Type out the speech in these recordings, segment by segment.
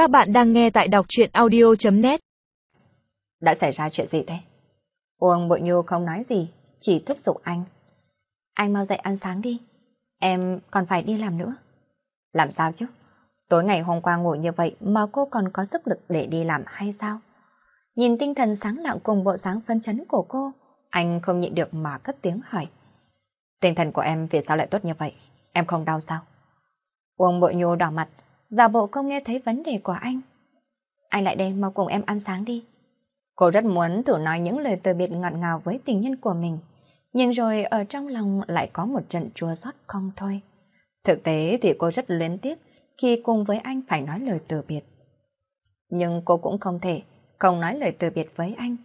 Các bạn đang nghe tại đọc chuyện audio.net Đã xảy ra chuyện gì thế? Uông Bội Nhu không nói gì, chỉ thúc giục anh. Anh mau dậy ăn sáng đi, em còn phải đi làm nữa. Làm sao chứ? Tối ngày hôm qua ngủ như vậy mà cô còn có sức lực để đi làm hay sao? Nhìn tinh thần sáng lặng cùng bộ dáng phấn chấn của cô, anh không nhịn được mà cất tiếng hỏi. Tinh thần của em vì sao lại tốt như vậy? Em không đau sao? Uông Bội Nhu đỏ mặt, giả bộ không nghe thấy vấn đề của anh. Anh lại đây mau cùng em ăn sáng đi. Cô rất muốn thử nói những lời từ biệt ngọt ngào với tình nhân của mình, nhưng rồi ở trong lòng lại có một trận chua xót không thôi. Thực tế thì cô rất luyến tiếc khi cùng với anh phải nói lời từ biệt. Nhưng cô cũng không thể không nói lời từ biệt với anh,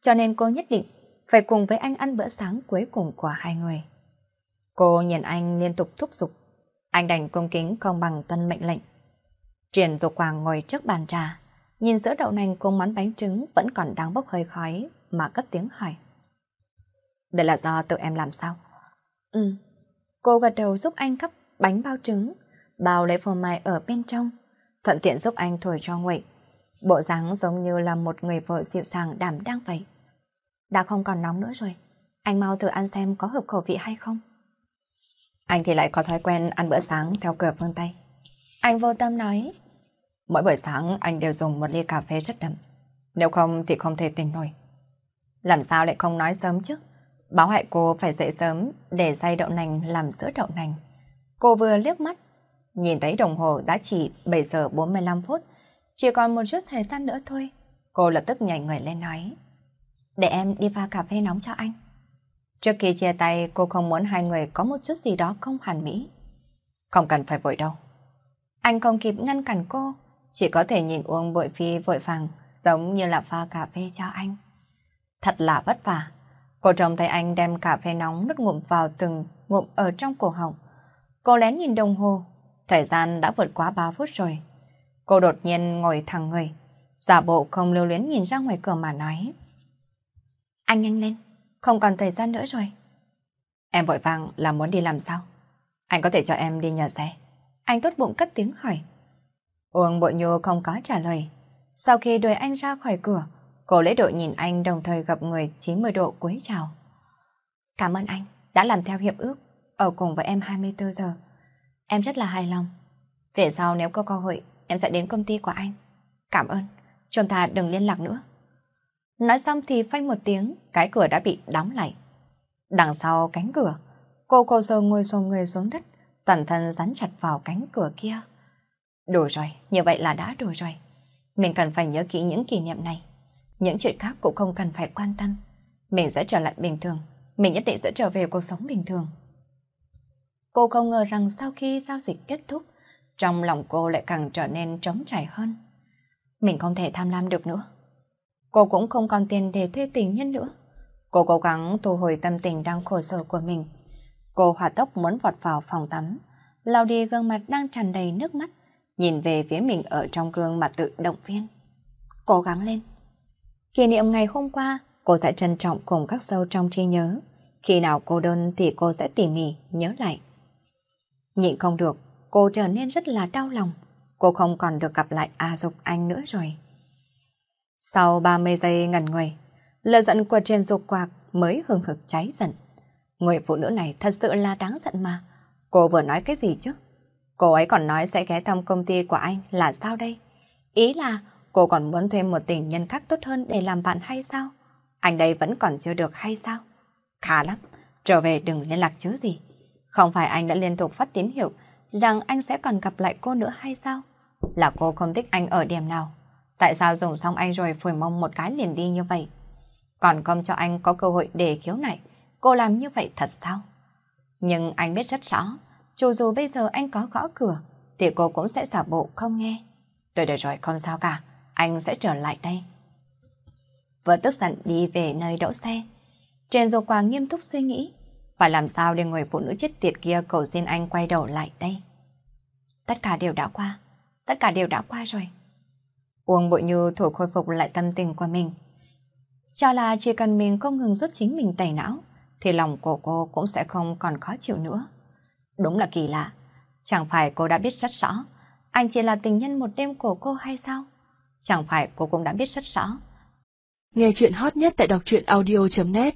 cho nên cô nhất định phải cùng với anh ăn bữa sáng cuối cùng của hai người. Cô nhìn anh liên tục thúc giục, anh đành cung kính không bằng tuân mệnh lệnh. Triển Dục Quang ngồi trước bàn trà, nhìn sữa đậu nành cùng món bánh trứng vẫn còn đang bốc hơi khói mà cất tiếng hỏi. Đây là do tự em làm sao? Ừ. Cô gật đầu giúp anh cắp bánh bao trứng, bao lấy phô mai ở bên trong, thuận tiện giúp anh thổi cho nguội. Bộ dáng giống như là một người vợ dịu dàng đảm đang vậy. Đã không còn nóng nữa rồi, anh mau thử ăn xem có hợp khẩu vị hay không. Anh thì lại có thói quen ăn bữa sáng theo cửa phương Tây. Anh vô tâm nói, mỗi buổi sáng anh đều dùng một ly cà phê rất đậm, nếu không thì không thể tỉnh nổi. Làm sao lại không nói sớm chứ? Báo hại cô phải dậy sớm để xay đậu nành làm sữa đậu nành. Cô vừa liếc mắt, nhìn thấy đồng hồ đã chỉ 7 giờ 45 phút, chỉ còn một chút thời gian nữa thôi. Cô lập tức nhảy người lên nói, để em đi pha cà phê nóng cho anh. Trước khi chia tay, cô không muốn hai người có một chút gì đó không hoàn mỹ. Không cần phải vội đâu. Anh không kịp ngăn cản cô, chỉ có thể nhìn Uông Bội Phi vội vàng, giống như là pha cà phê cho anh. Thật là vất vả. Cô trông thấy anh đem cà phê nóng nút ngụm vào từng ngụm ở trong cổ họng. Cô lén nhìn đồng hồ, thời gian đã vượt quá 3 phút rồi. Cô đột nhiên ngồi thẳng người, giả bộ không lưu luyến nhìn ra ngoài cửa mà nói. Anh nhanh lên, không còn thời gian nữa rồi. Em vội vàng là muốn đi làm sao? Anh có thể cho em đi nhờ xe. Anh tốt bụng cất tiếng hỏi. Uông Bội Nhu không có trả lời. Sau khi đuổi anh ra khỏi cửa, cô lễ độ nhìn anh đồng thời gặp người 90 độ cúi chào. Cảm ơn anh đã làm theo hiệp ước, ở cùng với em 24 giờ. Em rất là hài lòng. Về sau nếu có cơ hội, em sẽ đến công ty của anh. Cảm ơn, chúng ta đừng liên lạc nữa. Nói xong thì phanh một tiếng, cái cửa đã bị đóng lại. Đằng sau cánh cửa, cô cô sơ ngồi xô người xuống đất, toàn thân rắn chặt vào cánh cửa kia. Đủ rồi, như vậy là đã đủ rồi. Mình cần phải nhớ kỹ những kỷ niệm này. Những chuyện khác cũng không cần phải quan tâm. Mình sẽ trở lại bình thường. Mình nhất định sẽ trở về cuộc sống bình thường. Cô không ngờ rằng sau khi giao dịch kết thúc, trong lòng cô lại càng trở nên trống trải hơn. Mình không thể tham lam được nữa. Cô cũng không còn tiền để thuê tình nhân nữa. Cô cố gắng thu hồi tâm tình đang khổ sở của mình. Cô hòa tốc muốn vọt vào phòng tắm, lau đi gương mặt đang tràn đầy nước mắt, nhìn về phía mình ở trong gương mặt tự động viên. Cố gắng lên. Kỷ niệm ngày hôm qua, cô sẽ trân trọng cùng các sâu trong trí nhớ. Khi nào cô đơn thì cô sẽ tỉ mỉ nhớ lại. Nhịn không được, cô trở nên rất là đau lòng. Cô không còn được gặp lại A Dục Anh nữa rồi. Sau 30 giây ngần người, lời giận của trên dục quạc mới hừng hực cháy giận. Người phụ nữ này thật sự là đáng giận mà. Cô vừa nói cái gì chứ? Cô ấy còn nói sẽ ghé thăm công ty của anh là sao đây? Ý là cô còn muốn thuê một tình nhân khác tốt hơn để làm bạn hay sao? Anh đây vẫn còn chưa được hay sao? Khá lắm, trở về đừng liên lạc chứ gì. Không phải anh đã liên tục phát tín hiệu rằng anh sẽ còn gặp lại cô nữa hay sao? Là cô không thích anh ở điểm nào? Tại sao dùng xong anh rồi phủi mông một cái liền đi như vậy? Còn không cho anh có cơ hội để khiếu nại, cô làm như vậy thật sao? Nhưng anh biết rất rõ, dù dù bây giờ anh có gõ cửa, thì cô cũng sẽ giả bộ không nghe. Tôi được rồi, không sao cả, anh sẽ trở lại đây. Vừa tức giận đi về nơi đỗ xe. Trên dù quà nghiêm túc suy nghĩ, phải làm sao để người phụ nữ chết tiệt kia cầu xin anh quay đầu lại đây. Tất cả đều đã qua, tất cả đều đã qua rồi. Uông Bội Như thổi khôi phục lại tâm tình của mình. Cho là chỉ cần mình không ngừng giúp chính mình tẩy não, thì lòng của cô cũng sẽ không còn khó chịu nữa. Đúng là kỳ lạ. Chẳng phải cô đã biết rất rõ, Anh chỉ là tình nhân một đêm của cô hay sao? Chẳng phải cô cũng đã biết rất rõ. Nghe chuyện hot nhất tại đọc truyện audio.net